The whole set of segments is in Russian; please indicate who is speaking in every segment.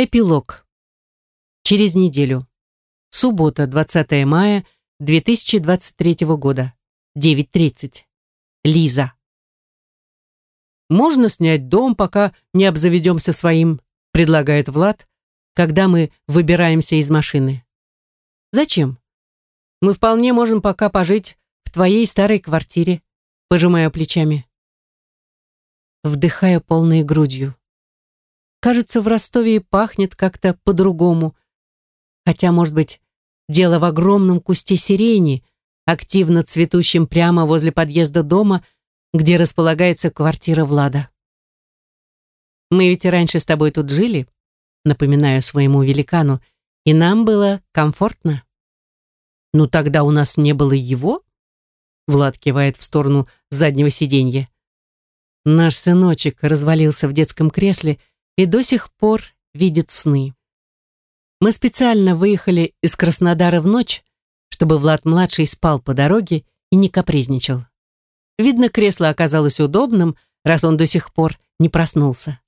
Speaker 1: Эпилог. Через неделю. Суббота, 20 мая 2023 года. 9.30. Лиза. «Можно снять дом, пока не обзаведемся своим», предлагает Влад, когда мы выбираемся из машины. «Зачем? Мы вполне можем пока пожить в твоей старой квартире», пожимая плечами. Вдыхая полной грудью. Кажется, в Ростове и пахнет как-то по-другому. Хотя, может быть, дело в огромном кусте сирени, активно цветущем прямо возле подъезда дома, где располагается квартира Влада. «Мы ведь раньше с тобой тут жили», напоминаю своему великану, и нам было комфортно. «Ну тогда у нас не было его?» Влад кивает в сторону заднего сиденья. Наш сыночек развалился в детском кресле и до сих пор видит сны. Мы специально выехали из Краснодара в ночь, чтобы Влад-младший спал по дороге и не капризничал. Видно, кресло оказалось удобным, раз он до сих пор не проснулся.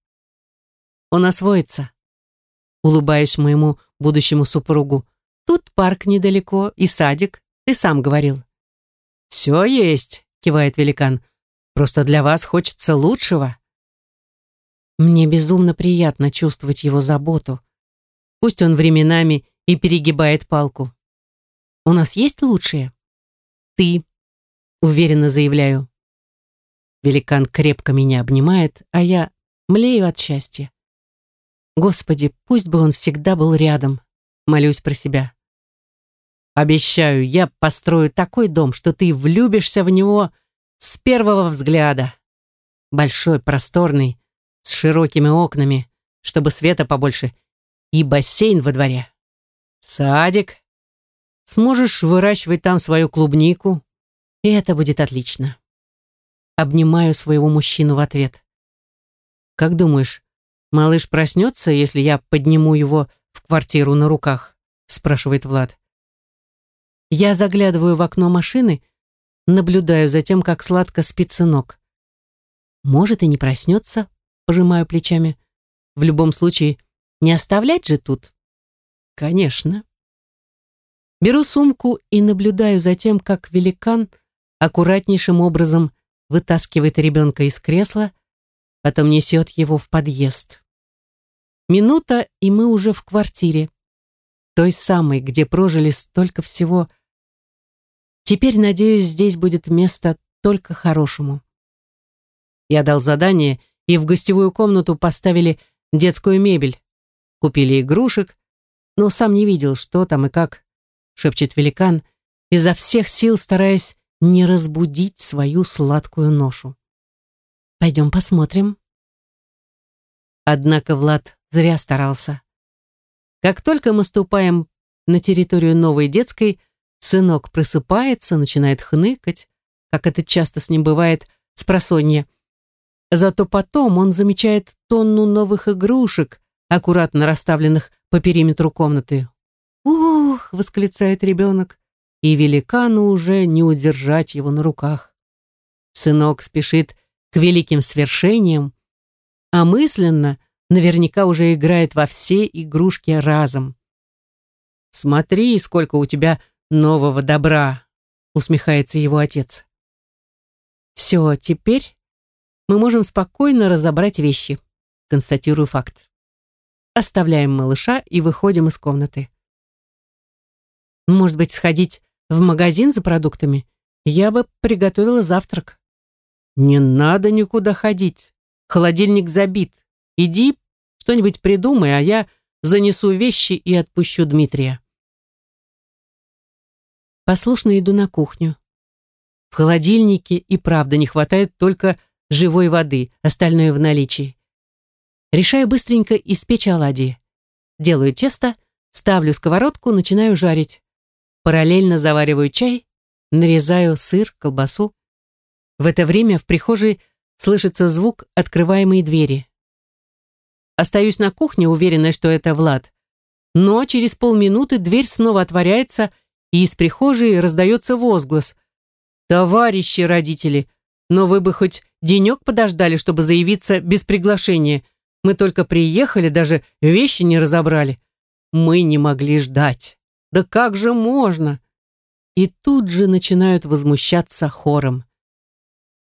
Speaker 1: Он освоится. Улыбаюсь моему будущему супругу. Тут парк недалеко и садик, ты сам говорил. «Все есть», — кивает великан. «Просто для вас хочется лучшего». Мне безумно приятно чувствовать его заботу. Пусть он временами и перегибает палку. У нас есть лучшие? Ты, уверенно заявляю. Великан крепко меня обнимает, а я млею от счастья. Господи, пусть бы он всегда был рядом, молюсь про себя. Обещаю, я построю такой дом, что ты влюбишься в него с первого взгляда. Большой, просторный, с широкими окнами, чтобы света побольше, и бассейн во дворе. Садик. Сможешь выращивать там свою клубнику, и это будет отлично. Обнимаю своего мужчину в ответ. Как думаешь, малыш проснется, если я подниму его в квартиру на руках? Спрашивает Влад. Я заглядываю в окно машины, наблюдаю за тем, как сладко спит сынок. Может и не проснется, пожимаю плечами. В любом случае, не оставлять же тут. Конечно. Беру сумку и наблюдаю за тем, как великан аккуратнейшим образом вытаскивает ребенка из кресла, потом несет его в подъезд. Минута, и мы уже в квартире. Той самой, где прожили столько всего. Теперь, надеюсь, здесь будет место только хорошему. Я дал задание и в гостевую комнату поставили детскую мебель. Купили игрушек, но сам не видел, что там и как, шепчет великан, изо всех сил стараясь не разбудить свою сладкую ношу. Пойдем посмотрим. Однако Влад зря старался. Как только мы ступаем на территорию новой детской, сынок просыпается, начинает хныкать, как это часто с ним бывает с просонья. Зато потом он замечает тонну новых игрушек, аккуратно расставленных по периметру комнаты. «Ух!» — восклицает ребенок, и великану уже не удержать его на руках. Сынок спешит к великим свершениям, а мысленно наверняка уже играет во все игрушки разом. «Смотри, сколько у тебя нового добра!» — усмехается его отец. «Все, теперь мы можем спокойно разобрать вещи. Констатирую факт. Оставляем малыша и выходим из комнаты. Может быть, сходить в магазин за продуктами? Я бы приготовила завтрак. Не надо никуда ходить. Холодильник забит. Иди, что-нибудь придумай, а я занесу вещи и отпущу Дмитрия. Послушно иду на кухню. В холодильнике и правда не хватает только живой воды, остальное в наличии. Решаю быстренько испечь оладьи. Делаю тесто, ставлю сковородку, начинаю жарить. Параллельно завариваю чай, нарезаю сыр, колбасу. В это время в прихожей слышится звук открываемой двери. Остаюсь на кухне, уверенная, что это Влад. Но через полминуты дверь снова отворяется, и из прихожей раздается возглас. «Товарищи родители, но вы бы хоть денек подождали, чтобы заявиться без приглашения. Мы только приехали, даже вещи не разобрали. Мы не могли ждать. Да как же можно? И тут же начинают возмущаться хором.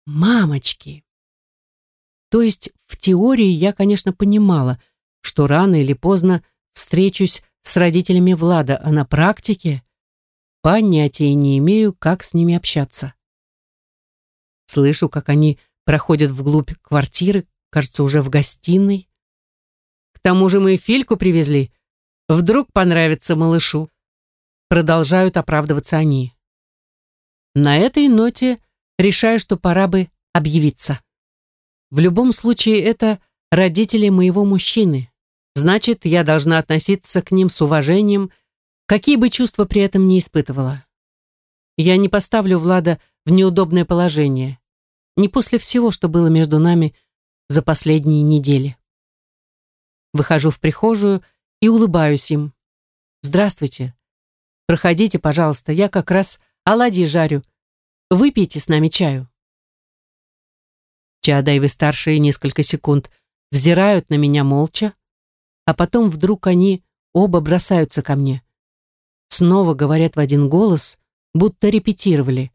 Speaker 1: Мамочки! То есть в теории я, конечно, понимала, что рано или поздно встречусь с родителями Влада, а на практике понятия не имею, как с ними общаться. Слышу, как они проходят вглубь квартиры, кажется, уже в гостиной. К тому же мы Фильку привезли. Вдруг понравится малышу. Продолжают оправдываться они. На этой ноте решаю, что пора бы объявиться. В любом случае, это родители моего мужчины. Значит, я должна относиться к ним с уважением, какие бы чувства при этом не испытывала. Я не поставлю Влада в неудобное положение. Не после всего, что было между нами за последние недели. Выхожу в прихожую и улыбаюсь им. «Здравствуйте. Проходите, пожалуйста, я как раз оладьи жарю. Выпейте с нами чаю». Чаадаевы-старшие несколько секунд взирают на меня молча, а потом вдруг они оба бросаются ко мне. Снова говорят в один голос, будто репетировали.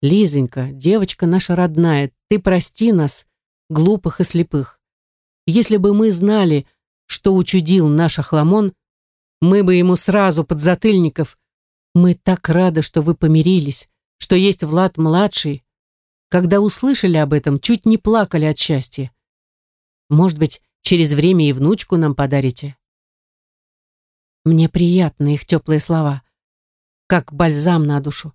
Speaker 1: «Лизонька, девочка наша родная, ты прости нас, глупых и слепых. Если бы мы знали, что учудил наш Ахламон, мы бы ему сразу под затыльников. Мы так рады, что вы помирились, что есть Влад-младший. Когда услышали об этом, чуть не плакали от счастья. Может быть, через время и внучку нам подарите? Мне приятны их теплые слова, как бальзам на душу.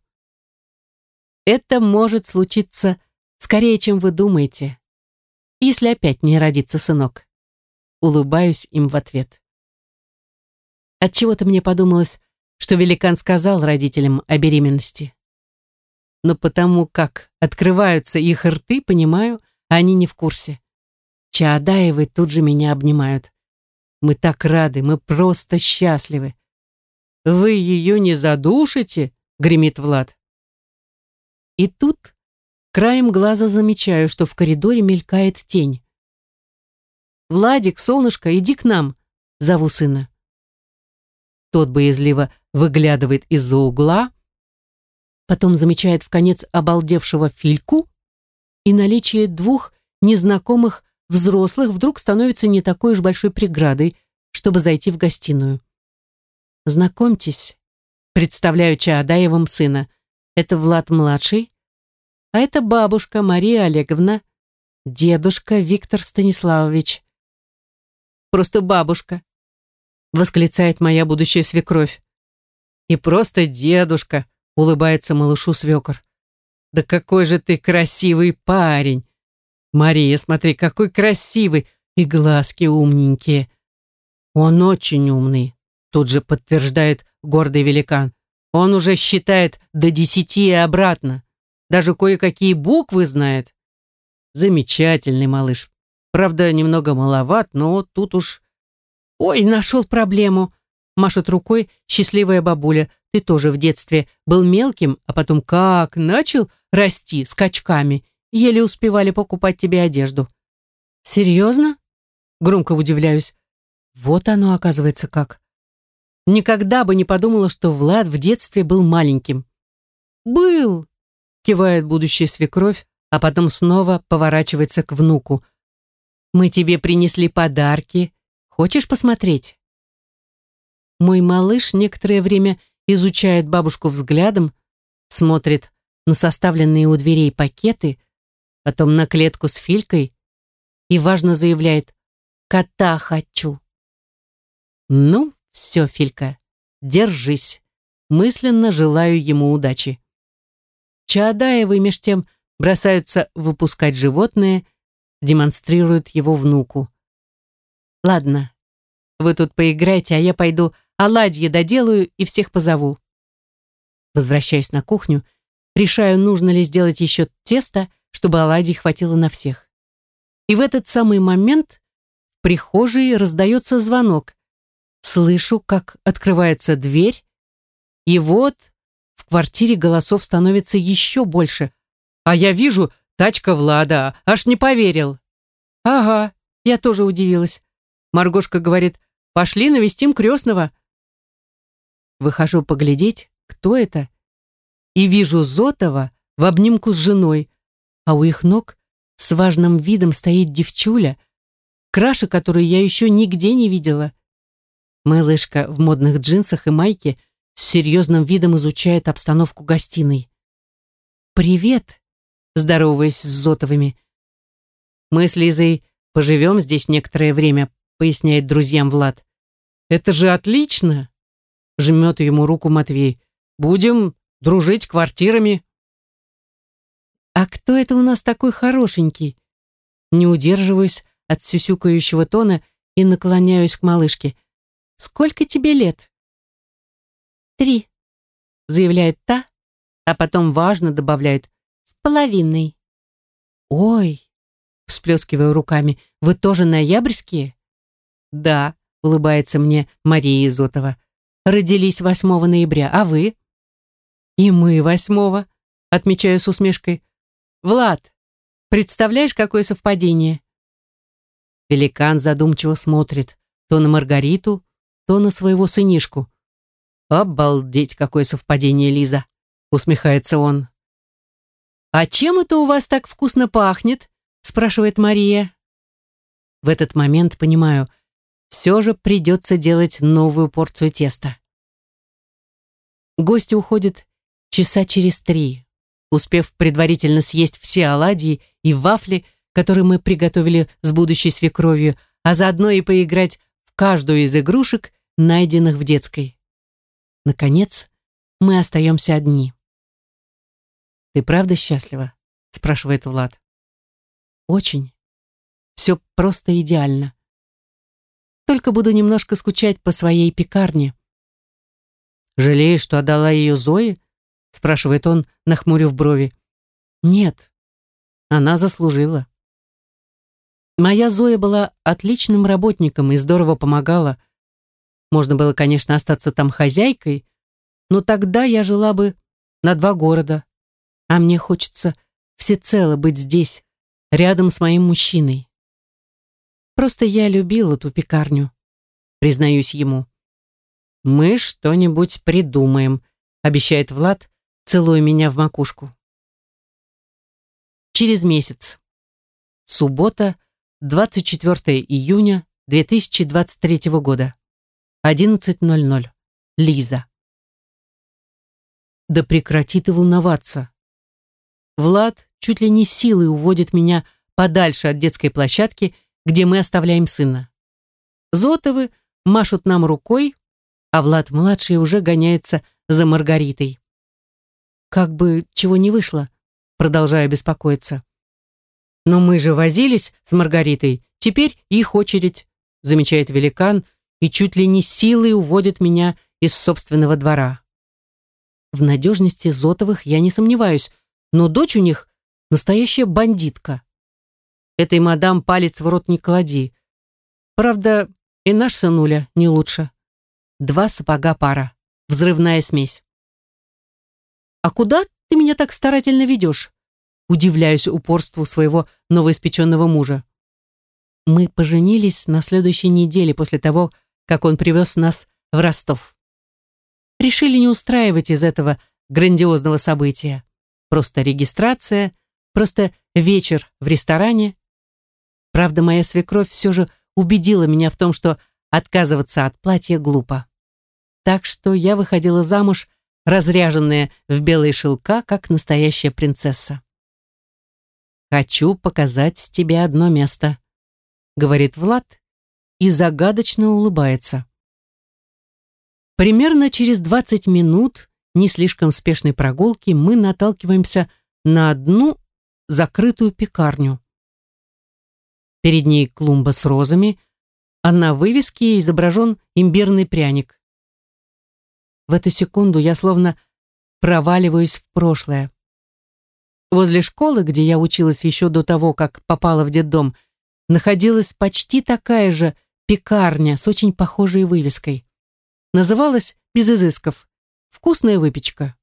Speaker 1: Это может случиться скорее, чем вы думаете, если опять не родится сынок. Улыбаюсь им в ответ. Отчего-то мне подумалось, что великан сказал родителям о беременности. Но потому как открываются их рты, понимаю, они не в курсе. Чаадаевы тут же меня обнимают. Мы так рады, мы просто счастливы. Вы ее не задушите? Гремит Влад. И тут краем глаза замечаю, что в коридоре мелькает тень. «Владик, солнышко, иди к нам!» — зову сына. Тот боязливо выглядывает из-за угла, потом замечает в конец обалдевшего Фильку, и наличие двух незнакомых взрослых вдруг становится не такой уж большой преградой, чтобы зайти в гостиную. Знакомьтесь, представляю Чаадаевым сына. Это Влад-младший, а это бабушка Мария Олеговна, дедушка Виктор Станиславович. Просто бабушка, восклицает моя будущая свекровь. И просто дедушка, улыбается малышу свекор. Да какой же ты красивый парень! Мария, смотри, какой красивый, и глазки умненькие. Он очень умный, тут же подтверждает гордый великан. Он уже считает до десяти и обратно. Даже кое-какие буквы знает. Замечательный малыш. Правда, немного маловат, но тут уж... Ой, нашел проблему. Машет рукой счастливая бабуля. Ты тоже в детстве был мелким, а потом как начал расти скачками еле успевали покупать тебе одежду. Серьезно? Громко удивляюсь. Вот оно, оказывается, как. Никогда бы не подумала, что Влад в детстве был маленьким. Был, кивает будущая свекровь, а потом снова поворачивается к внуку. Мы тебе принесли подарки. Хочешь посмотреть? Мой малыш некоторое время изучает бабушку взглядом, смотрит на составленные у дверей пакеты, потом на клетку с Филькой и важно заявляет «Кота хочу». Ну, все, Филька, держись. Мысленно желаю ему удачи. Чаадаевы меж тем бросаются выпускать животное, демонстрируют его внуку. Ладно, вы тут поиграйте, а я пойду оладьи доделаю и всех позову. Возвращаюсь на кухню, решаю, нужно ли сделать еще тесто, чтобы оладий хватило на всех. И в этот самый момент в прихожей раздается звонок. Слышу, как открывается дверь, и вот в квартире голосов становится еще больше. А я вижу, тачка Влада, аж не поверил. Ага, Я тоже удивилась. Маргошка говорит, пошли навестим крестного. Выхожу поглядеть, кто это, и вижу Зотова в обнимку с женой, а у их ног с важным видом стоит девчуля, краше которую я еще нигде не видела. Малышка в модных джинсах и майке с серьезным видом изучает обстановку гостиной. «Привет!» – здороваясь с Зотовыми. «Мы с Лизой поживем здесь некоторое время», – поясняет друзьям Влад. «Это же отлично!» – жмет ему руку Матвей. «Будем дружить квартирами». «А кто это у нас такой хорошенький?» Не удерживаюсь от сюсюкающего тона и наклоняюсь к малышке. «Сколько тебе лет?» «Три», — заявляет та, а потом важно добавляет «с половиной». «Ой», — всплескиваю руками, «вы тоже ноябрьские?» «Да», — улыбается мне Мария Изотова. «Родились 8 ноября, а вы?» «И мы восьмого», — отмечаю с усмешкой. «Влад, представляешь, какое совпадение?» Великан задумчиво смотрит то на Маргариту, то на своего сынишку. «Обалдеть, какое совпадение, Лиза!» — усмехается он. «А чем это у вас так вкусно пахнет?» — спрашивает Мария. В этот момент понимаю, все же придется делать новую порцию теста. Гости уходят часа через три успев предварительно съесть все оладьи и вафли, которые мы приготовили с будущей свекровью, а заодно и поиграть каждую из игрушек, найденных в детской. Наконец, мы остаемся одни. «Ты правда счастлива?» — спрашивает Влад. «Очень. Все просто идеально. Только буду немножко скучать по своей пекарне». «Жалеешь, что отдала ее Зое?» спрашивает он, нахмурив брови. Нет, она заслужила. Моя Зоя была отличным работником и здорово помогала. Можно было, конечно, остаться там хозяйкой, но тогда я жила бы на два города, а мне хочется всецело быть здесь, рядом с моим мужчиной. Просто я любила ту пекарню, признаюсь ему. «Мы что-нибудь придумаем», — обещает Влад, целуя меня в макушку. Через месяц. Суббота, 24 июня 2023 года. 11.00. Лиза. Да прекрати ты волноваться. Влад чуть ли не силой уводит меня подальше от детской площадки, где мы оставляем сына. Зотовы машут нам рукой, а Влад-младший уже гоняется за Маргаритой. Как бы чего не вышло, продолжаю беспокоиться. Но мы же возились с Маргаритой, теперь их очередь, замечает великан и чуть ли не силой уводит меня из собственного двора. В надежности Зотовых я не сомневаюсь, но дочь у них настоящая бандитка. Этой мадам палец в рот не клади. Правда, и наш сынуля не лучше. Два сапога пара, взрывная смесь. «А куда ты меня так старательно ведешь?» Удивляюсь упорству своего новоиспеченного мужа. Мы поженились на следующей неделе после того, как он привез нас в Ростов. Решили не устраивать из этого грандиозного события. Просто регистрация, просто вечер в ресторане. Правда, моя свекровь все же убедила меня в том, что отказываться от платья глупо. Так что я выходила замуж разряженная в белые шелка, как настоящая принцесса. «Хочу показать тебе одно место», — говорит Влад и загадочно улыбается. Примерно через 20 минут не слишком спешной прогулки мы наталкиваемся на одну закрытую пекарню. Перед ней клумба с розами, а на вывеске изображен имбирный пряник. В эту секунду я словно проваливаюсь в прошлое. Возле школы, где я училась еще до того, как попала в детдом, находилась почти такая же пекарня с очень похожей вывеской. Называлась «Без изысков» «Вкусная выпечка».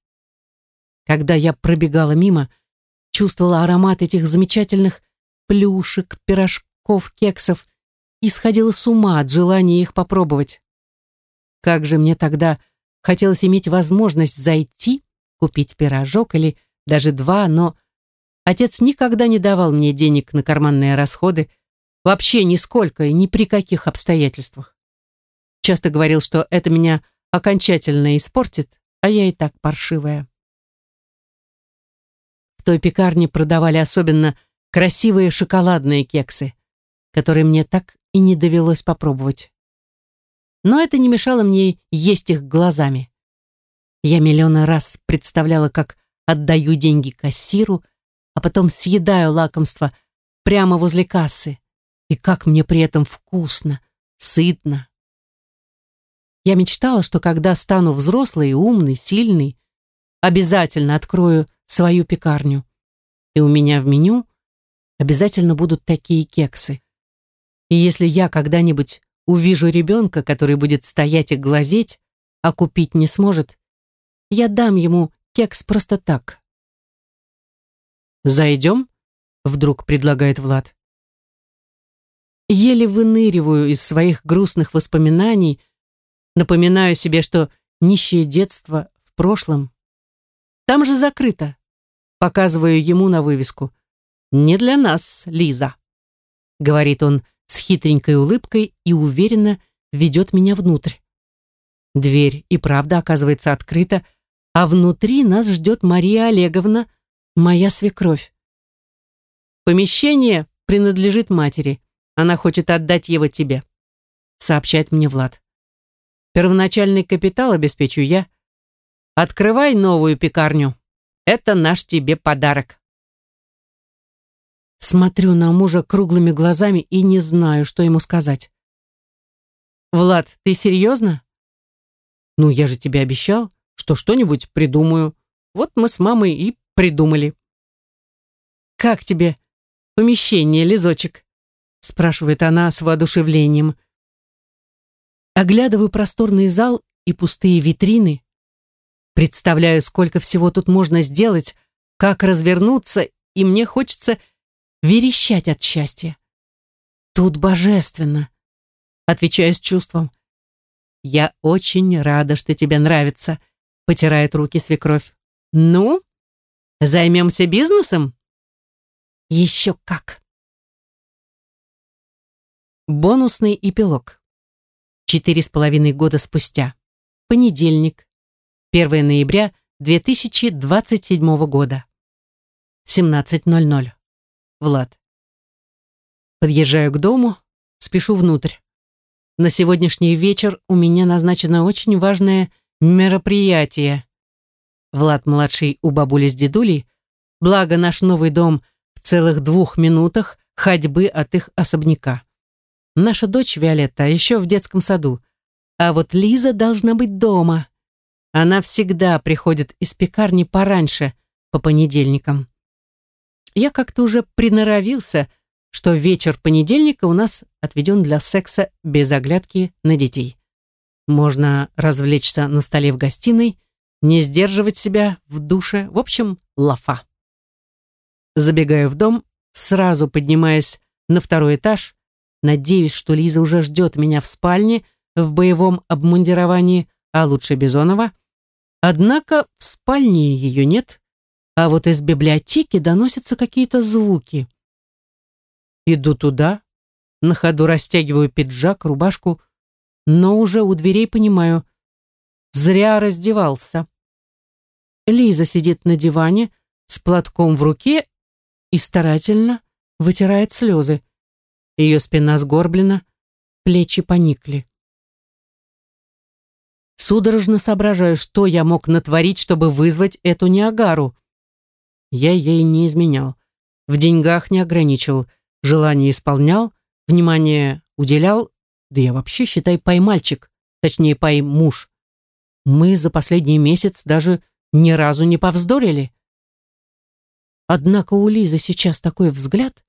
Speaker 1: Когда я пробегала мимо, чувствовала аромат этих замечательных плюшек, пирожков, кексов и сходила с ума от желания их попробовать. Как же мне тогда хотелось иметь возможность зайти, купить пирожок или даже два, но отец никогда не давал мне денег на карманные расходы, вообще нисколько и ни при каких обстоятельствах. Часто говорил, что это меня окончательно испортит, а я и так паршивая. В той пекарне продавали особенно красивые шоколадные кексы, которые мне так и не довелось попробовать. Но это не мешало мне есть их глазами. Я миллион раз представляла, как отдаю деньги кассиру, а потом съедаю лакомство прямо возле кассы, и как мне при этом вкусно, сытно. Я мечтала, что когда стану взрослой, умной, сильной, обязательно открою свою пекарню. И у меня в меню обязательно будут такие кексы. И если я когда-нибудь увижу ребенка, который будет стоять и глазеть, а купить не сможет, я дам ему кекс просто так. «Зайдем?» — вдруг предлагает Влад. Еле выныриваю из своих грустных воспоминаний, напоминаю себе, что нищее детство в прошлом. Там же закрыто. Показываю ему на вывеску. «Не для нас, Лиза», — говорит он с хитренькой улыбкой и уверенно ведет меня внутрь. Дверь и правда оказывается открыта, а внутри нас ждет Мария Олеговна, моя свекровь. Помещение принадлежит матери. Она хочет отдать его тебе, сообщает мне Влад. Первоначальный капитал обеспечу я. Открывай новую пекарню. Это наш тебе подарок. Смотрю на мужа круглыми глазами и не знаю, что ему сказать. «Влад, ты серьезно?» «Ну, я же тебе обещал, что что-нибудь придумаю. Вот мы с мамой и придумали». «Как тебе помещение, Лизочек?» спрашивает она с воодушевлением. Оглядываю просторный зал и пустые витрины. Представляю, сколько всего тут можно сделать, как развернуться, и мне хочется верещать от счастья. Тут божественно, отвечаю с чувством. Я очень рада, что тебе нравится, потирает руки свекровь. Ну, займемся бизнесом? Еще как. Бонусный эпилог. Четыре с половиной года спустя. Понедельник. 1 ноября 2027 года. 17.00. Влад. Подъезжаю к дому, спешу внутрь. На сегодняшний вечер у меня назначено очень важное мероприятие. Влад-младший у бабули с дедулей, благо наш новый дом в целых двух минутах ходьбы от их особняка. Наша дочь Виолетта еще в детском саду, а вот Лиза должна быть дома. Она всегда приходит из пекарни пораньше, по понедельникам я как-то уже приноровился, что вечер понедельника у нас отведен для секса без оглядки на детей. Можно развлечься на столе в гостиной, не сдерживать себя в душе, в общем, лафа. Забегаю в дом, сразу поднимаясь на второй этаж, надеюсь, что Лиза уже ждет меня в спальне в боевом обмундировании, а лучше Бизонова. Однако в спальне ее нет, а вот из библиотеки доносятся какие-то звуки. Иду туда, на ходу растягиваю пиджак, рубашку, но уже у дверей понимаю, зря раздевался. Лиза сидит на диване с платком в руке и старательно вытирает слезы. Ее спина сгорблена, плечи поникли. Судорожно соображаю, что я мог натворить, чтобы вызвать эту Ниагару. Я ей не изменял. В деньгах не ограничивал, желание исполнял, внимание уделял, да я вообще, считай, поймальчик, точнее, поймуж. Мы за последний месяц даже ни разу не повздорили. Однако у Лизы сейчас такой взгляд,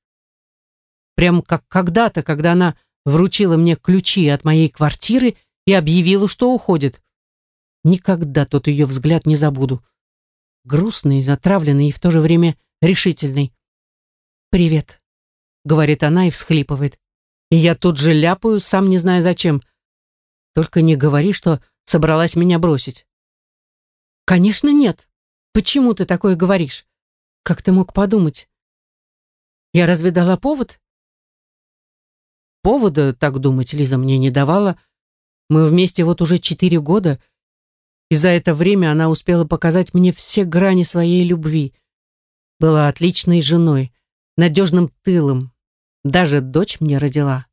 Speaker 1: прям как когда-то, когда она вручила мне ключи от моей квартиры и объявила, что уходит. Никогда тот ее взгляд не забуду грустный, затравленный и в то же время решительный. «Привет», — говорит она и всхлипывает. И я тут же ляпаю, сам не знаю зачем. Только не говори, что собралась меня бросить. Конечно, нет. Почему ты такое говоришь? Как ты мог подумать? Я разве дала повод? Повода так думать Лиза мне не давала. Мы вместе вот уже четыре года, и за это время она успела показать мне все грани своей любви. Была отличной женой, надежным тылом. Даже дочь мне родила.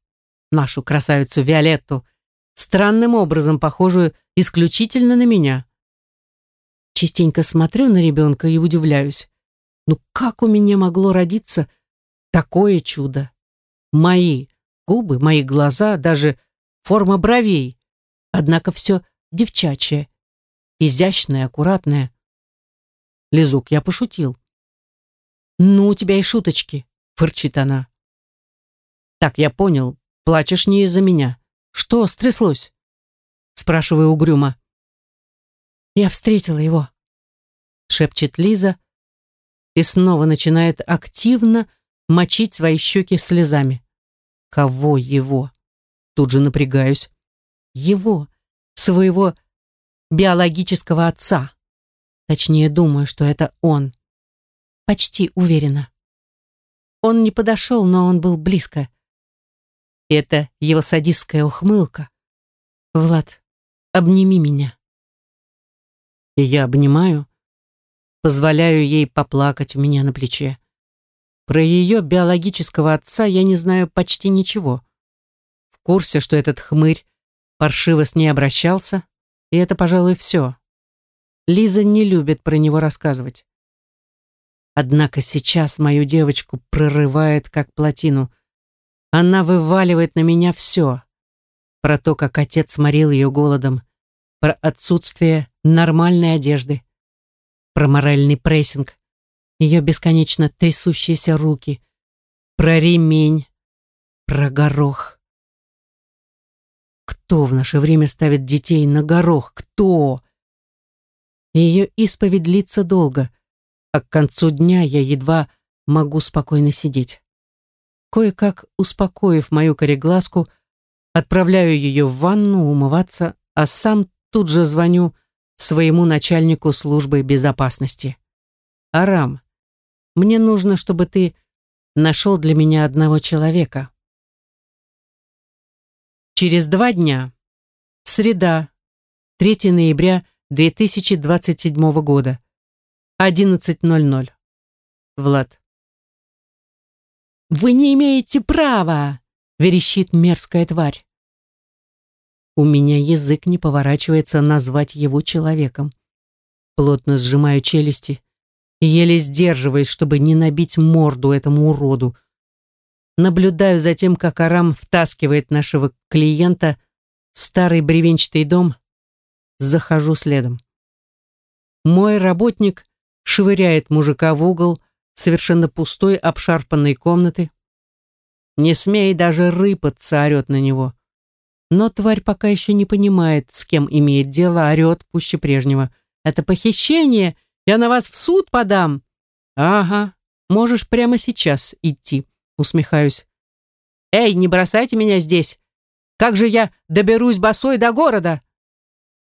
Speaker 1: Нашу красавицу Виолетту, странным образом похожую исключительно на меня. Частенько смотрю на ребенка и удивляюсь. Ну как у меня могло родиться такое чудо? Мои губы, мои глаза, даже форма бровей. Однако все девчачье, изящное, аккуратное. Лизук, я пошутил. «Ну, у тебя и шуточки», — фырчит она. «Так, я понял. Плачешь не из-за меня. Что стряслось?» Спрашиваю угрюмо. «Я встретила его», — шепчет Лиза и снова начинает активно мочить свои щеки слезами. «Кого его?» Тут же напрягаюсь. «Его, своего биологического отца. Точнее, думаю, что это он. Почти уверена. Он не подошел, но он был близко. Это его садистская ухмылка. Влад, обними меня. И я обнимаю, позволяю ей поплакать у меня на плече. Про ее биологического отца я не знаю почти ничего. В курсе, что этот хмырь паршиво с ней обращался, и это, пожалуй, все. Лиза не любит про него рассказывать. Однако сейчас мою девочку прорывает как плотину. Она вываливает на меня все. Про то, как отец морил ее голодом, про отсутствие нормальной одежды, про моральный прессинг, ее бесконечно трясущиеся руки, про ремень, про горох. Кто в наше время ставит детей на горох? Кто? Ее исповедь длится долго — а к концу дня я едва могу спокойно сидеть. Кое-как успокоив мою кореглазку, отправляю ее в ванну умываться, а сам тут же звоню своему начальнику службы безопасности. «Арам, мне нужно, чтобы ты нашел для меня одного человека». Через два дня, среда, 3 ноября 2027 года, 11.00. Влад. «Вы не имеете права!» — верещит мерзкая тварь. У меня язык не поворачивается назвать его человеком. Плотно сжимаю челюсти, еле сдерживаясь, чтобы не набить морду этому уроду. Наблюдаю за тем, как Арам втаскивает нашего клиента в старый бревенчатый дом, захожу следом. Мой работник швыряет мужика в угол совершенно пустой обшарпанной комнаты. Не смей даже рыпаться, орет на него. Но тварь пока еще не понимает, с кем имеет дело, орет пуще прежнего. Это похищение, я на вас в суд подам. Ага, можешь прямо сейчас идти, усмехаюсь. Эй, не бросайте меня здесь. Как же я доберусь босой до города?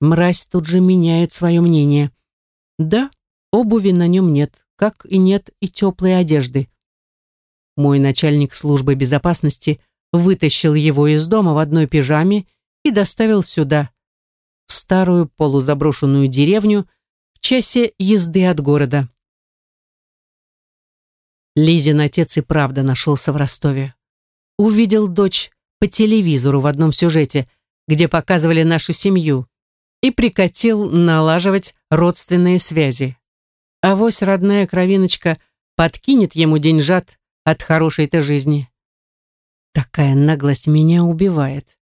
Speaker 1: Мразь тут же меняет свое мнение. Да, Обуви на нем нет, как и нет и теплой одежды. Мой начальник службы безопасности вытащил его из дома в одной пижаме и доставил сюда, в старую полузаброшенную деревню, в часе езды от города. Лизин отец и правда нашелся в Ростове. Увидел дочь по телевизору в одном сюжете, где показывали нашу семью, и прикатил налаживать родственные связи. Авось родная кровиночка подкинет ему деньжат от хорошей-то жизни. Такая наглость меня убивает.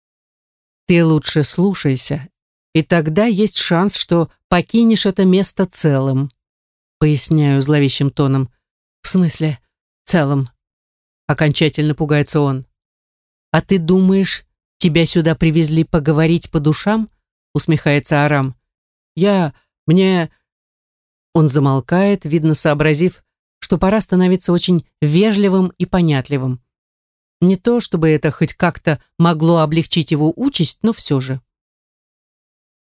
Speaker 1: Ты лучше слушайся, и тогда есть шанс, что покинешь это место целым. Поясняю зловещим тоном. В смысле, целым? Окончательно пугается он. А ты думаешь, тебя сюда привезли поговорить по душам? Усмехается Арам. Я... мне... Он замолкает, видно сообразив, что пора становиться очень вежливым и понятливым. Не то, чтобы это хоть как-то могло облегчить его участь, но все же.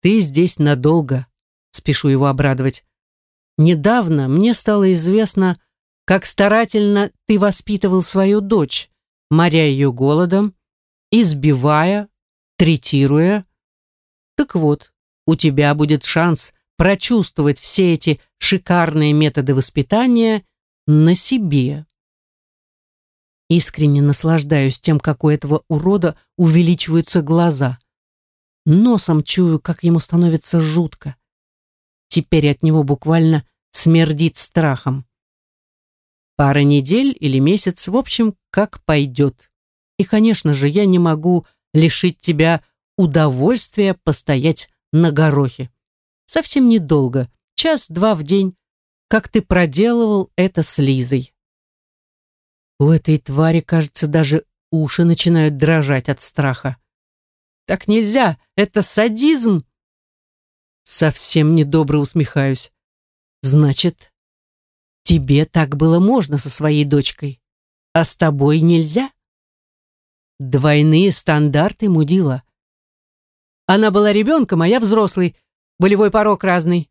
Speaker 1: «Ты здесь надолго», — спешу его обрадовать. «Недавно мне стало известно, как старательно ты воспитывал свою дочь, моря ее голодом, избивая, третируя. Так вот, у тебя будет шанс прочувствовать все эти шикарные методы воспитания на себе. Искренне наслаждаюсь тем, как у этого урода увеличиваются глаза. Носом чую, как ему становится жутко. Теперь от него буквально смердит страхом. Пара недель или месяц, в общем, как пойдет. И, конечно же, я не могу лишить тебя удовольствия постоять на горохе. Совсем недолго, час-два в день, как ты проделывал это с Лизой. У этой твари, кажется, даже уши начинают дрожать от страха. Так нельзя, это садизм. Совсем недобро усмехаюсь. Значит, тебе так было можно со своей дочкой, а с тобой нельзя? Двойные стандарты, мудила. Она была ребенком, а я взрослый, болевой порог разный.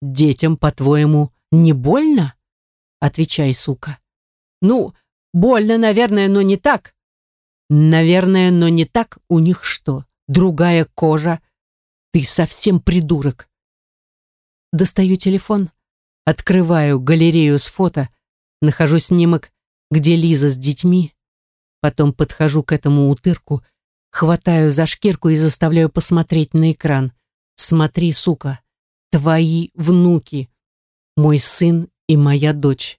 Speaker 1: Детям, по-твоему, не больно? Отвечай, сука. Ну, больно, наверное, но не так. Наверное, но не так у них что? Другая кожа? Ты совсем придурок. Достаю телефон, открываю галерею с фото, нахожу снимок, где Лиза с детьми, потом подхожу к этому утырку, хватаю за шкирку и заставляю посмотреть на экран. Смотри, сука, твои внуки, мой сын и моя дочь.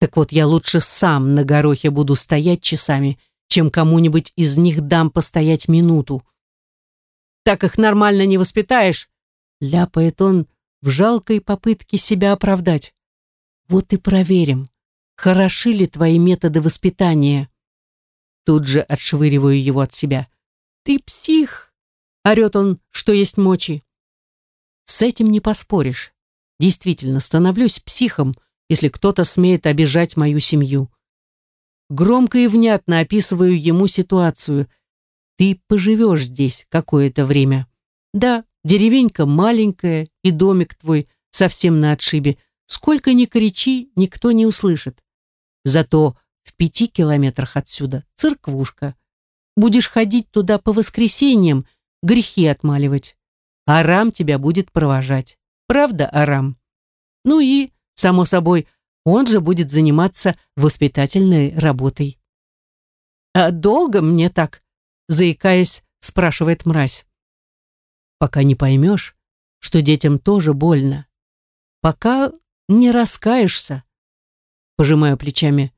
Speaker 1: Так вот, я лучше сам на горохе буду стоять часами, чем кому-нибудь из них дам постоять минуту. Так их нормально не воспитаешь, ляпает он в жалкой попытке себя оправдать. Вот и проверим, хороши ли твои методы воспитания. Тут же отшвыриваю его от себя. Ты псих, орет он, что есть мочи. С этим не поспоришь. Действительно, становлюсь психом, если кто-то смеет обижать мою семью. Громко и внятно описываю ему ситуацию. Ты поживешь здесь какое-то время. Да, деревенька маленькая, и домик твой совсем на отшибе. Сколько ни кричи, никто не услышит. Зато в пяти километрах отсюда церквушка. Будешь ходить туда по воскресеньям, грехи отмаливать. Арам тебя будет провожать. Правда, Арам? Ну и, само собой, он же будет заниматься воспитательной работой. «А долго мне так?» заикаясь, спрашивает мразь. «Пока не поймешь, что детям тоже больно. Пока не раскаешься». Пожимаю плечами.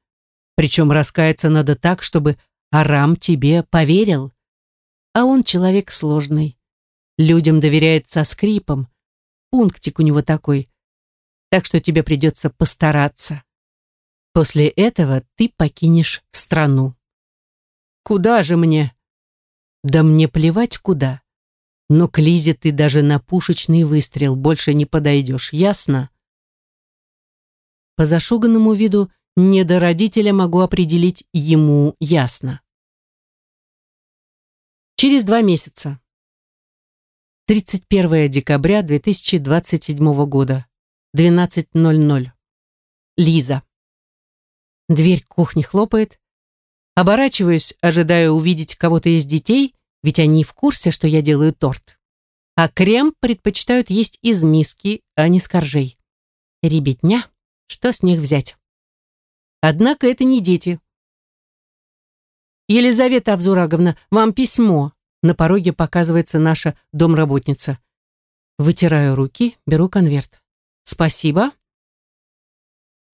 Speaker 1: Причем раскаяться надо так, чтобы Арам тебе поверил. А он человек сложный. Людям доверяет со скрипом. Пунктик у него такой. Так что тебе придется постараться. После этого ты покинешь страну. Куда же мне? Да мне плевать куда. Но к Лизе ты даже на пушечный выстрел больше не подойдешь, ясно? По зашуганному виду не до родителя могу определить ему ясно. Через два месяца. 31 декабря 2027 года, 12.00. Лиза. Дверь кухни хлопает. Оборачиваюсь, ожидая увидеть кого-то из детей, ведь они в курсе, что я делаю торт. А крем предпочитают есть из миски, а не с коржей. Ребятня, что с них взять? Однако это не дети. Елизавета Авзураговна, вам письмо. На пороге показывается наша домработница. Вытираю руки, беру конверт. Спасибо.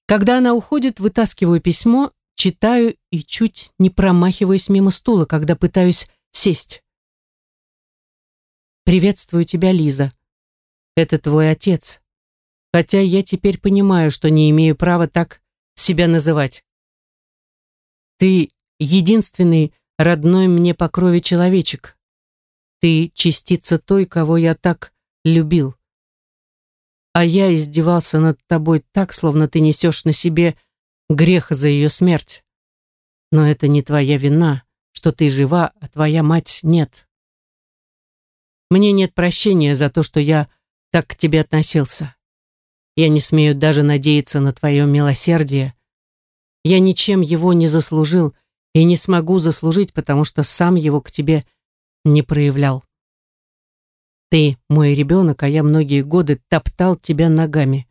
Speaker 1: Когда она уходит, вытаскиваю письмо, читаю и чуть не промахиваюсь мимо стула, когда пытаюсь сесть. «Приветствую тебя, Лиза. Это твой отец. Хотя я теперь понимаю, что не имею права так себя называть. Ты единственный родной мне по крови человечек, ты частица той, кого я так любил. А я издевался над тобой так, словно ты несешь на себе грех за ее смерть. Но это не твоя вина, что ты жива, а твоя мать нет. Мне нет прощения за то, что я так к тебе относился. Я не смею даже надеяться на твое милосердие. Я ничем его не заслужил и не смогу заслужить, потому что сам его к тебе не проявлял. Ты мой ребенок, а я многие годы топтал тебя ногами.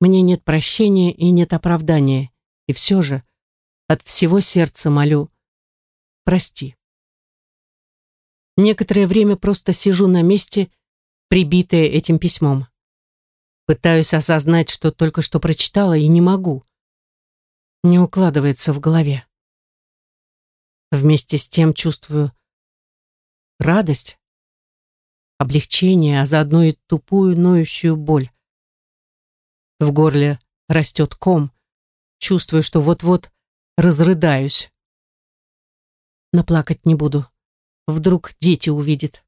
Speaker 1: Мне нет прощения и нет оправдания, и все же от всего сердца молю, прости. Некоторое время просто сижу на месте, прибитая этим письмом. Пытаюсь осознать, что только что прочитала, и не могу. Не укладывается в голове. Вместе с тем чувствую радость, облегчение, а заодно и тупую ноющую боль. В горле растет ком, чувствую, что вот-вот разрыдаюсь. Наплакать не буду. Вдруг дети увидят.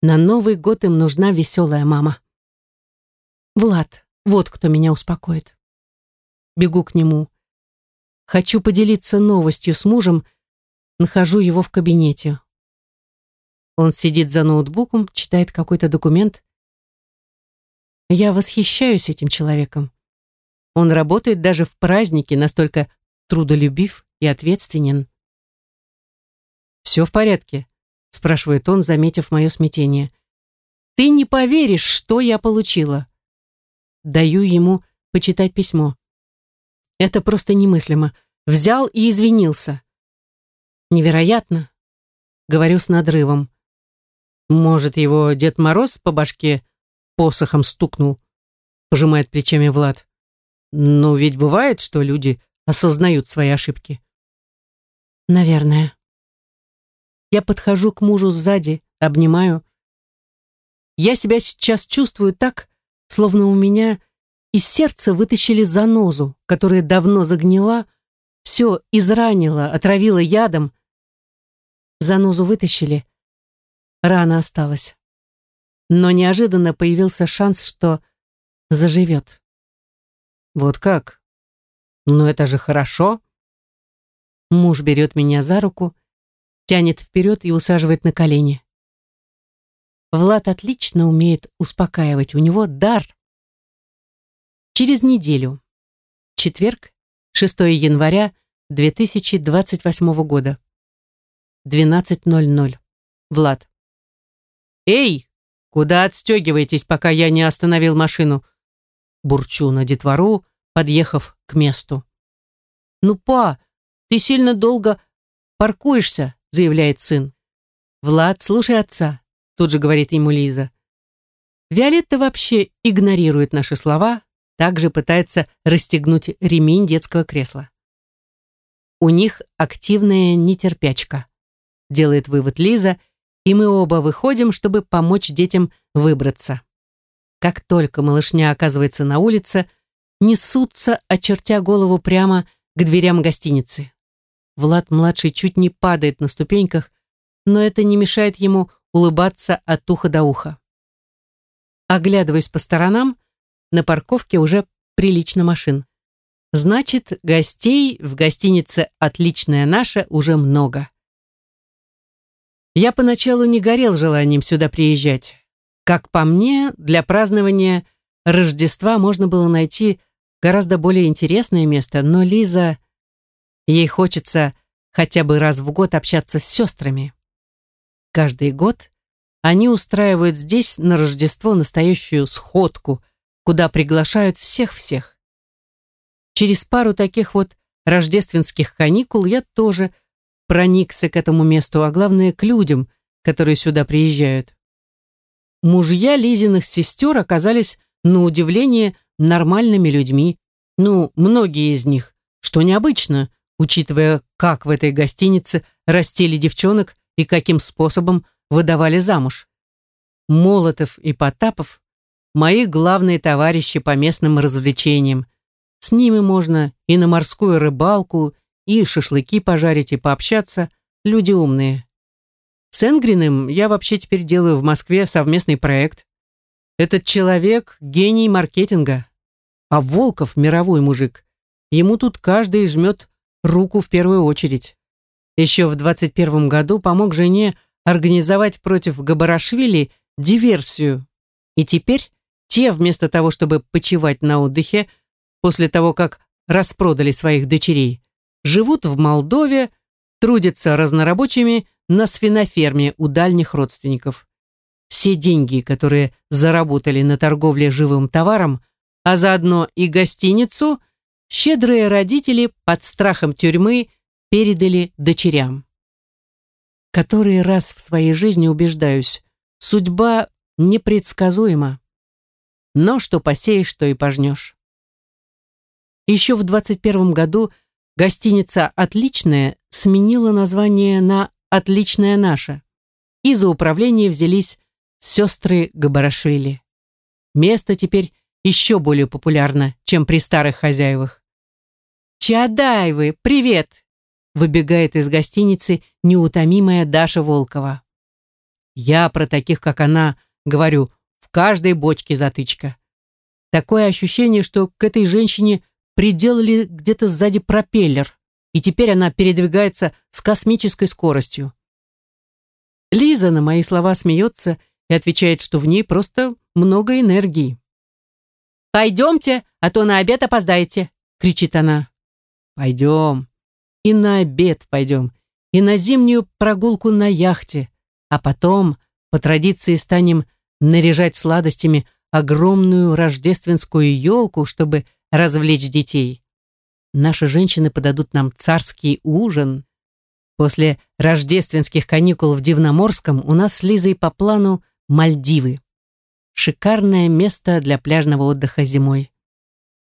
Speaker 1: На Новый год им нужна веселая мама. Влад, вот кто меня успокоит. Бегу к нему. Хочу поделиться новостью с мужем, нахожу его в кабинете. Он сидит за ноутбуком, читает какой-то документ. Я восхищаюсь этим человеком. Он работает даже в празднике, настолько трудолюбив и ответственен. «Все в порядке?» – спрашивает он, заметив мое смятение. «Ты не поверишь, что я получила!» Даю ему почитать письмо. Это просто немыслимо. Взял и извинился. Невероятно. Говорю с надрывом. Может, его Дед Мороз по башке посохом стукнул? Пожимает плечами Влад. Но ведь бывает, что люди осознают свои ошибки. Наверное. Я подхожу к мужу сзади, обнимаю. Я себя сейчас чувствую так, словно у меня из сердца вытащили занозу, которая давно загнила, все изранила, отравила ядом. Занозу вытащили, рана осталась. Но неожиданно появился шанс, что заживет. Вот как? Но это же хорошо. Муж берет меня за руку, тянет вперед и усаживает на колени. Влад отлично умеет успокаивать, у него дар. Через неделю. Четверг, 6 января 2028 года. 12.00. Влад. «Эй, куда отстегиваетесь, пока я не остановил машину?» Бурчу на детвору, подъехав к месту. «Ну, па, ты сильно долго паркуешься», заявляет сын. «Влад, слушай отца», тут же говорит ему Лиза. Виолетта вообще игнорирует наши слова, также пытается расстегнуть ремень детского кресла. У них активная нетерпячка, делает вывод Лиза, и мы оба выходим, чтобы помочь детям выбраться. Как только малышня оказывается на улице, несутся, очертя голову прямо к дверям гостиницы. Влад-младший чуть не падает на ступеньках, но это не мешает ему улыбаться от уха до уха. Оглядываясь по сторонам, на парковке уже прилично машин. Значит, гостей в гостинице «Отличная наша» уже много. Я поначалу не горел желанием сюда приезжать. Как по мне, для празднования Рождества можно было найти гораздо более интересное место, но Лиза Ей хочется хотя бы раз в год общаться с сестрами. Каждый год они устраивают здесь на Рождество настоящую сходку, куда приглашают всех-всех. Через пару таких вот рождественских каникул я тоже проникся к этому месту, а главное к людям, которые сюда приезжают. Мужья Лизиных сестер оказались, на удивление, нормальными людьми. Ну, многие из них, что необычно, учитывая, как в этой гостинице растили девчонок и каким способом выдавали замуж. Молотов и Потапов – мои главные товарищи по местным развлечениям. С ними можно и на морскую рыбалку, и шашлыки пожарить, и пообщаться. Люди умные. С Энгриным я вообще теперь делаю в Москве совместный проект. Этот человек – гений маркетинга. А Волков – мировой мужик. Ему тут каждый жмет руку в первую очередь. Еще в 21 году помог жене организовать против Габарашвили диверсию. И теперь те, вместо того, чтобы почивать на отдыхе, после того, как распродали своих дочерей, живут в Молдове, трудятся разнорабочими на свиноферме у дальних родственников. Все деньги, которые заработали на торговле живым товаром, а заодно и гостиницу, щедрые родители под страхом тюрьмы передали дочерям. Который раз в своей жизни убеждаюсь, судьба непредсказуема. Но что посеешь, то и пожнешь. Еще в 21 году гостиница «Отличная» сменила название на «Отличная наша», и за управление взялись сестры Габарашвили. Место теперь еще более популярно, чем при старых хозяевах. «Чадаевы, привет!» выбегает из гостиницы неутомимая Даша Волкова. Я про таких, как она, говорю, в каждой бочке затычка. Такое ощущение, что к этой женщине приделали где-то сзади пропеллер, и теперь она передвигается с космической скоростью. Лиза на мои слова смеется и отвечает, что в ней просто много энергии. «Пойдемте, а то на обед опоздаете!» — кричит она. «Пойдем. И на обед пойдем. И на зимнюю прогулку на яхте. А потом, по традиции, станем наряжать сладостями огромную рождественскую елку, чтобы развлечь детей. Наши женщины подадут нам царский ужин. После рождественских каникул в Дивноморском у нас с Лизой по плану Мальдивы. Шикарное место для пляжного отдыха зимой.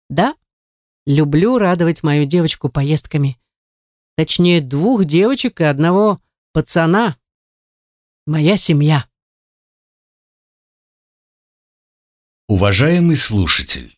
Speaker 1: Да, люблю радовать мою девочку поездками. Точнее, двух девочек и одного пацана. Моя семья.
Speaker 2: Уважаемый слушатель,